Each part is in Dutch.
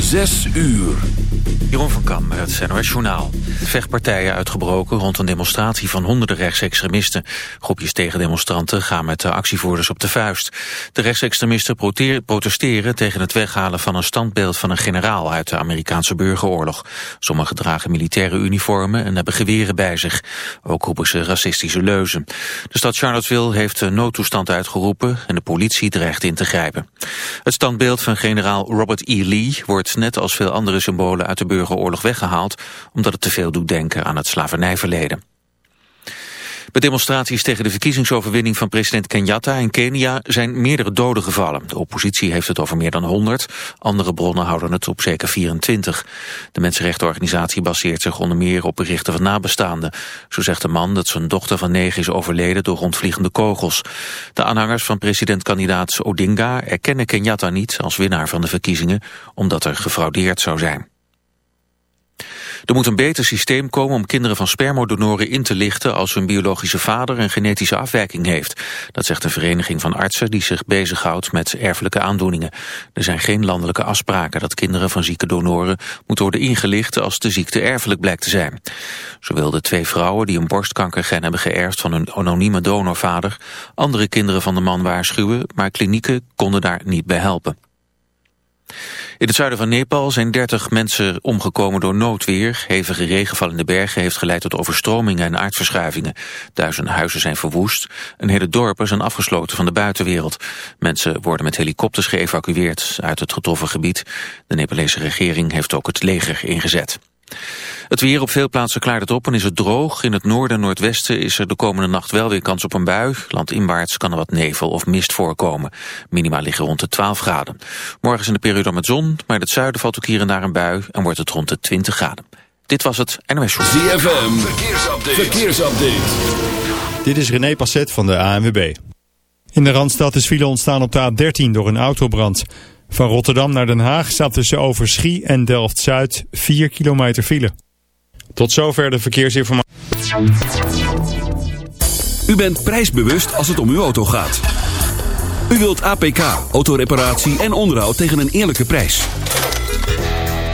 Zes uur. Jeroen van Kam met het NOS Journaal. Vechtpartijen uitgebroken rond een demonstratie van honderden rechtsextremisten. Groepjes tegendemonstranten gaan met de actievoerders op de vuist. De rechtsextremisten protesteren tegen het weghalen van een standbeeld van een generaal uit de Amerikaanse burgeroorlog. Sommigen dragen militaire uniformen en hebben geweren bij zich. Ook roepen ze racistische leuzen. De stad Charlottesville heeft een noodtoestand uitgeroepen en de politie dreigt in te grijpen. Het standbeeld van generaal Robert E. Lee wordt net als veel andere symbolen uit de burgeroorlog weggehaald omdat het te veel doet denken aan het slavernijverleden. Bij demonstraties tegen de verkiezingsoverwinning van president Kenyatta in Kenia zijn meerdere doden gevallen. De oppositie heeft het over meer dan 100, andere bronnen houden het op zeker 24. De mensenrechtenorganisatie baseert zich onder meer op berichten van nabestaanden. Zo zegt de man dat zijn dochter van negen is overleden door rondvliegende kogels. De aanhangers van presidentkandidaat Odinga erkennen Kenyatta niet als winnaar van de verkiezingen, omdat er gefraudeerd zou zijn. Er moet een beter systeem komen om kinderen van spermodonoren in te lichten als hun biologische vader een genetische afwijking heeft. Dat zegt een vereniging van artsen die zich bezighoudt met erfelijke aandoeningen. Er zijn geen landelijke afspraken dat kinderen van zieke donoren moeten worden ingelicht als de ziekte erfelijk blijkt te zijn. Zo wilden twee vrouwen die een borstkankergen hebben geërfd van hun anonieme donorvader andere kinderen van de man waarschuwen, maar klinieken konden daar niet bij helpen. In het zuiden van Nepal zijn 30 mensen omgekomen door noodweer. Hevige regenval in de bergen heeft geleid tot overstromingen en aardverschuivingen. Duizenden huizen zijn verwoest. Een hele dorpen zijn afgesloten van de buitenwereld. Mensen worden met helikopters geëvacueerd uit het getroffen gebied. De Nepalese regering heeft ook het leger ingezet. Het weer op veel plaatsen klaart het op en is het droog. In het noorden en noordwesten is er de komende nacht wel weer kans op een bui. Landinwaarts kan er wat nevel of mist voorkomen. Minima liggen rond de 12 graden. Morgen is in de periode met zon, maar in het zuiden valt ook hier en daar een bui... en wordt het rond de 20 graden. Dit was het NOS Show. ZFM, verkeersupdate. verkeersupdate. Dit is René Passet van de ANWB. In de Randstad is file ontstaan op de A13 door een autobrand... Van Rotterdam naar Den Haag staat tussen Overschie en Delft-Zuid 4 kilometer file. Tot zover de verkeersinformatie. U bent prijsbewust als het om uw auto gaat. U wilt APK, autoreparatie en onderhoud tegen een eerlijke prijs.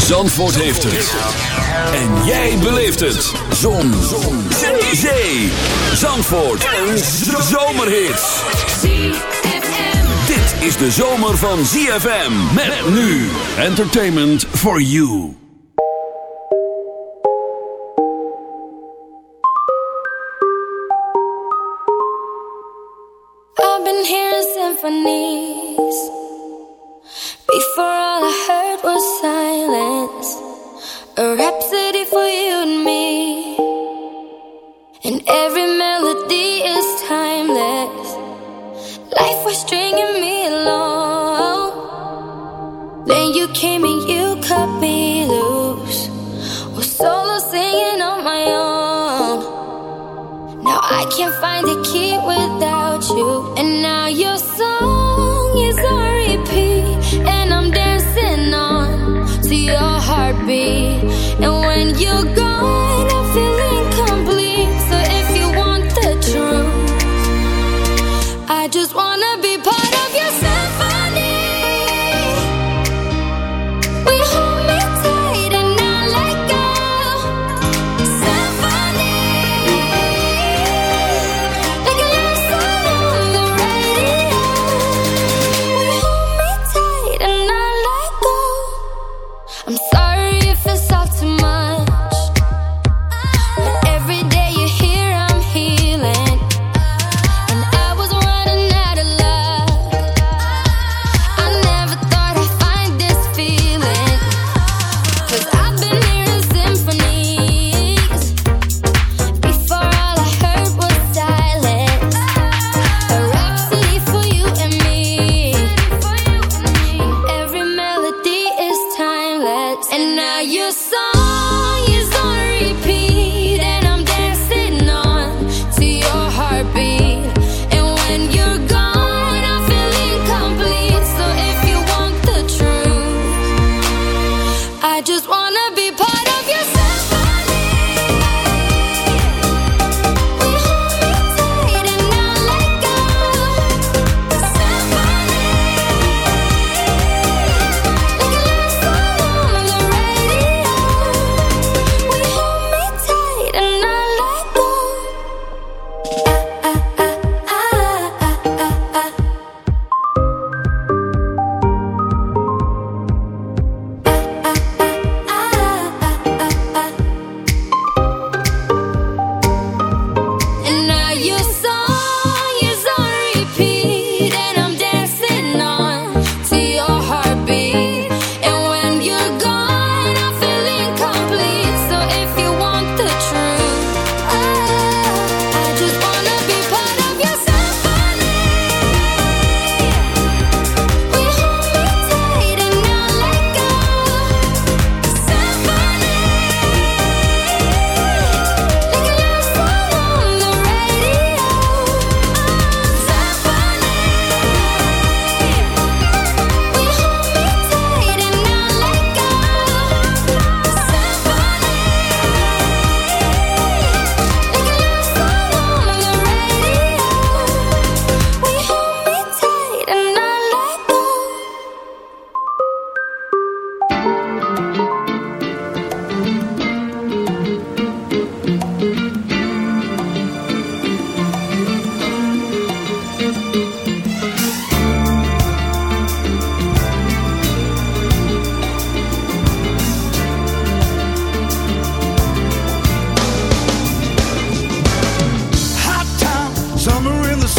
Zandvoort heeft het. En jij beleeft het. Zon. Zon. Zee. Zandvoort. Een zomerhit. Dit is de zomer van ZFM. Met nu. Entertainment for you. I've been hearing symphonies. was sad. just wanna be part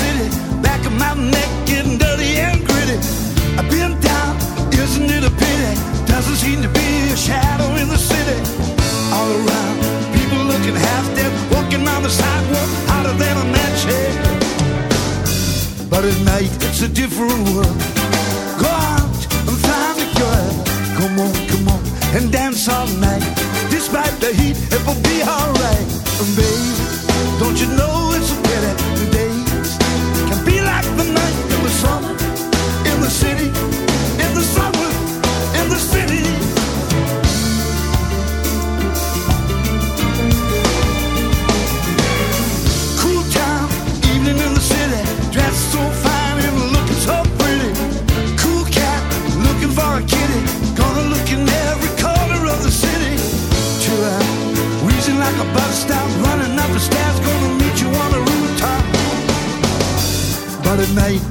city. Back of my neck getting dirty and gritty. I've been down, isn't it a pity? Doesn't seem to be a shadow in the city. All around, people looking half dead, walking on the sidewalk, hotter than a match head. But at night, it's a different world. Go out and find a girl. Come on, come on, and dance all night. Despite the heat, it will be alright. And baby, don't you know it's a pity? night mate.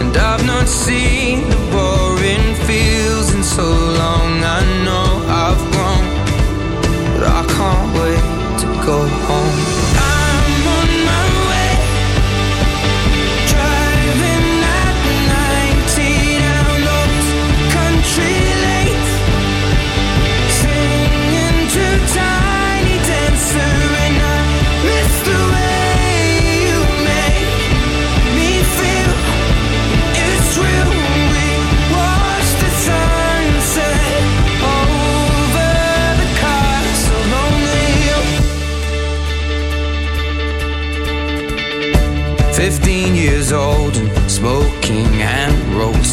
and I've not seen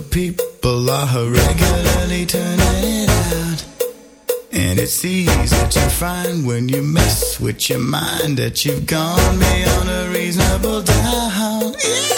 people are regularly turning it out. And it's easy to find when you mess with your mind that you've gone beyond a reasonable doubt. Uh-huh,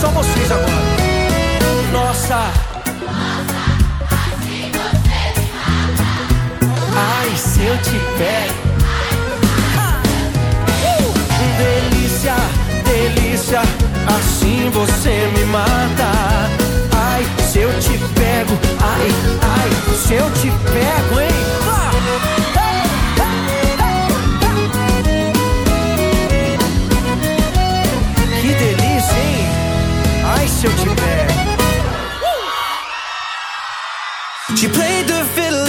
Só vocês agora. Nossa. Ai, se eu te pego. Uh! Delícia, delícia, assim você me mata. Ai, se eu te pego, ai, ai, se eu te pego, hein? Ah! shoot you there. She played the fiddle